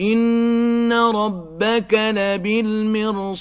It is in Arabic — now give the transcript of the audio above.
إِنَّ رَبَّكَ لَبِالْمِرْصَادِ